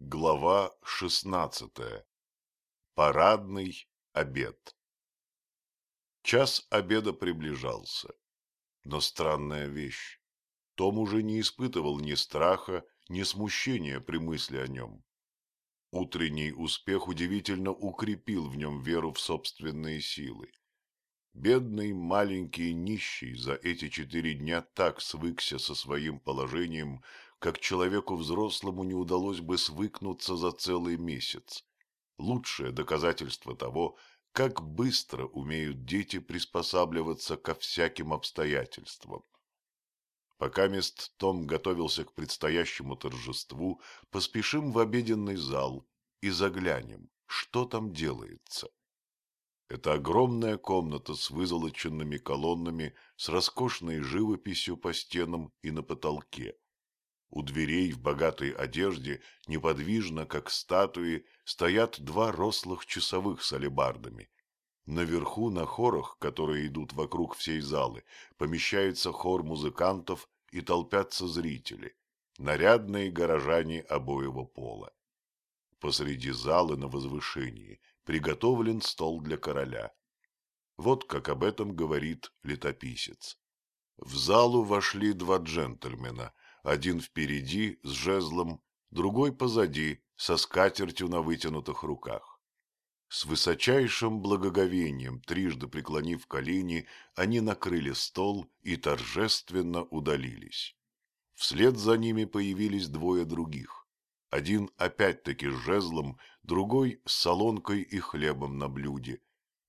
Глава шестнадцатая. Парадный обед. Час обеда приближался. Но странная вещь. Том уже не испытывал ни страха, ни смущения при мысли о нем. Утренний успех удивительно укрепил в нем веру в собственные силы. Бедный, маленький, нищий за эти четыре дня так свыкся со своим положением, как человеку взрослому не удалось бы свыкнуться за целый месяц. Лучшее доказательство того, как быстро умеют дети приспосабливаться ко всяким обстоятельствам. Пока мест Том готовился к предстоящему торжеству, поспешим в обеденный зал и заглянем, что там делается. Это огромная комната с вызолоченными колоннами, с роскошной живописью по стенам и на потолке. У дверей в богатой одежде, неподвижно, как статуи, стоят два рослых часовых с алебардами. Наверху на хорах, которые идут вокруг всей залы, помещается хор музыкантов и толпятся зрители, нарядные горожане обоего пола. Посреди залы на возвышении приготовлен стол для короля. Вот как об этом говорит летописец. В залу вошли два джентльмена, один впереди с жезлом, другой позади со скатертью на вытянутых руках. С высочайшим благоговением, трижды преклонив колени, они накрыли стол и торжественно удалились. Вслед за ними появились двое других. Один опять-таки с жезлом, другой с солонкой и хлебом на блюде.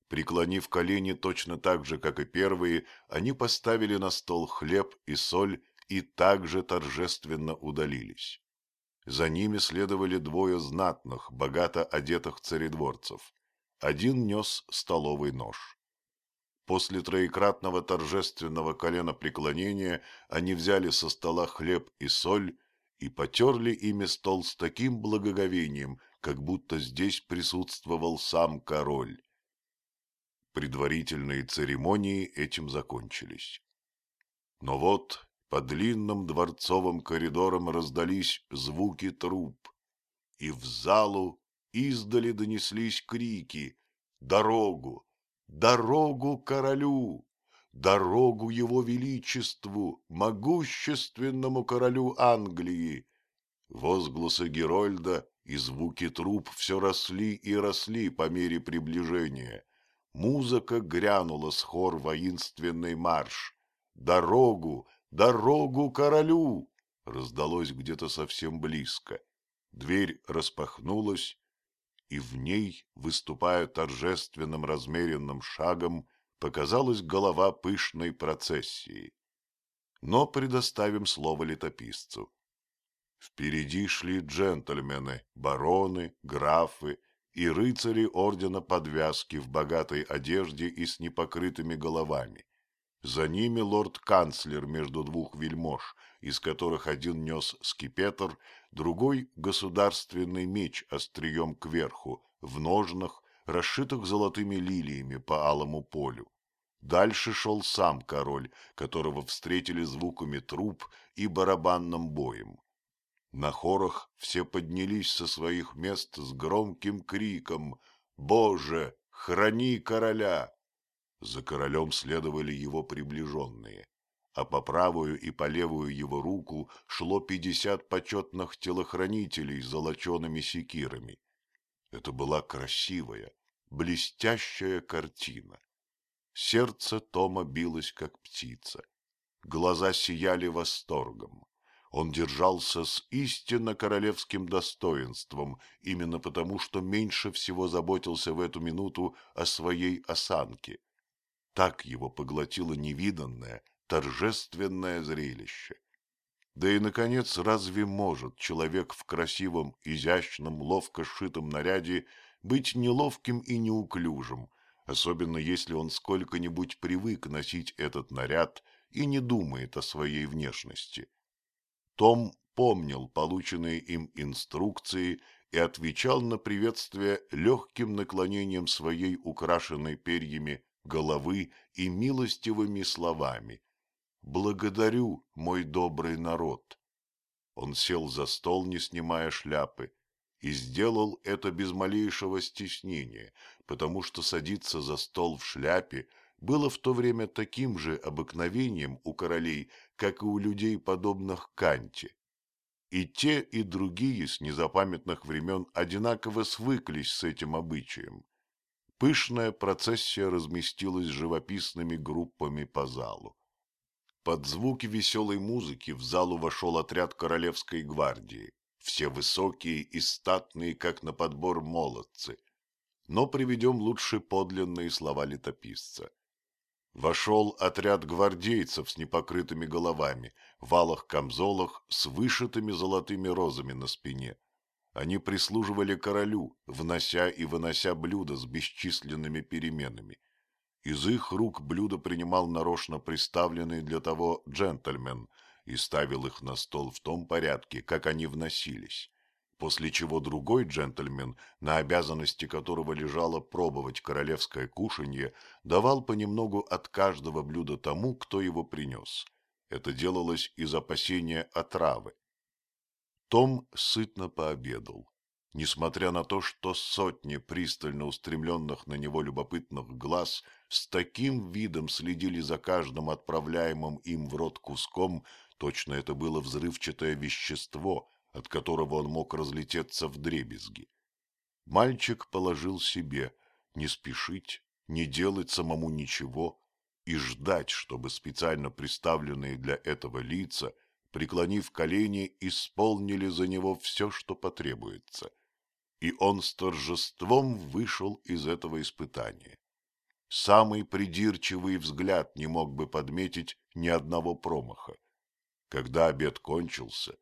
Преклонив колени точно так же, как и первые, они поставили на стол хлеб и соль и также торжественно удалились. За ними следовали двое знатных, богато одетых царедворцев. Один нес столовый нож. После троекратного торжественного колена преклонения они взяли со стола хлеб и соль и потерли ими стол с таким благоговением, как будто здесь присутствовал сам король. Предварительные церемонии этим закончились. Но вот по длинным дворцовым коридорам раздались звуки труп, и в залу издали донеслись крики «Дорогу! Дорогу королю!» Дорогу его величеству, могущественному королю Англии. Возгласы Герольда и звуки труп все росли и росли по мере приближения. Музыка грянула с хор воинственный марш. «Дорогу! Дорогу королю!» раздалось где-то совсем близко. Дверь распахнулась, и в ней, выступая торжественным размеренным шагом, показалась голова пышной процессии. Но предоставим слово летописцу. Впереди шли джентльмены, бароны, графы и рыцари ордена подвязки в богатой одежде и с непокрытыми головами. За ними лорд-канцлер между двух вельмож, из которых один нес скипетр, другой — государственный меч острием кверху, в ножнах, расшитых золотыми лилиями по алому полю. Дальше шел сам король, которого встретили звуками труб и барабанным боем. На хорах все поднялись со своих мест с громким криком «Боже, храни короля!». За королем следовали его приближенные, а по правую и по левую его руку шло пятьдесят почетных телохранителей с золочеными секирами. Это была красивая, блестящая картина. Сердце Тома билось, как птица. Глаза сияли восторгом. Он держался с истинно королевским достоинством, именно потому, что меньше всего заботился в эту минуту о своей осанке. Так его поглотило невиданное, торжественное зрелище. Да и, наконец, разве может человек в красивом, изящном, ловко сшитом наряде быть неловким и неуклюжим, особенно если он сколько-нибудь привык носить этот наряд и не думает о своей внешности. Том помнил полученные им инструкции и отвечал на приветствие легким наклонением своей украшенной перьями головы и милостивыми словами «Благодарю, мой добрый народ». Он сел за стол, не снимая шляпы, и сделал это без малейшего стеснения, потому что садиться за стол в шляпе было в то время таким же обыкновением у королей, как и у людей, подобных Канте. И те, и другие с незапамятных времен одинаково свыклись с этим обычаем. Пышная процессия разместилась живописными группами по залу. Под звуки веселой музыки в залу вошел отряд королевской гвардии, все высокие и статные, как на подбор молодцы. Но приведем лучше подлинные слова летописца. Вошел отряд гвардейцев с непокрытыми головами, в алых камзолах с вышитыми золотыми розами на спине. Они прислуживали королю, внося и вынося блюда с бесчисленными переменами. Из их рук блюдо принимал нарочно приставленный для того джентльмен и ставил их на стол в том порядке, как они вносились, после чего другой джентльмен, на обязанности которого лежало пробовать королевское кушанье, давал понемногу от каждого блюда тому, кто его принес. Это делалось из опасения отравы. Том сытно пообедал несмотря на то, что сотни пристально устремленных на него любопытных глаз с таким видом следили за каждым отправляемым им в рот куском, точно это было взрывчатое вещество, от которого он мог разлететься в дребезги. Мальчик положил себе не спешить, не делать самому ничего и ждать, чтобы специально приставленные для этого лица, преклонив колени, исполнили за него все, что потребуется и он с торжеством вышел из этого испытания. Самый придирчивый взгляд не мог бы подметить ни одного промаха. Когда обед кончился,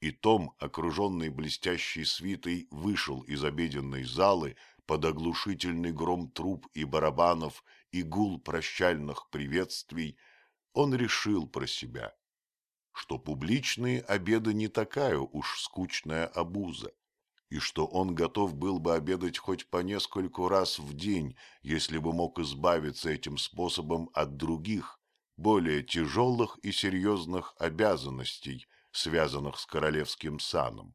и Том, окруженный блестящей свитой, вышел из обеденной залы под оглушительный гром труб и барабанов и гул прощальных приветствий, он решил про себя, что публичные обеды не такая уж скучная обуза и что он готов был бы обедать хоть по нескольку раз в день, если бы мог избавиться этим способом от других, более тяжелых и серьезных обязанностей, связанных с королевским саном.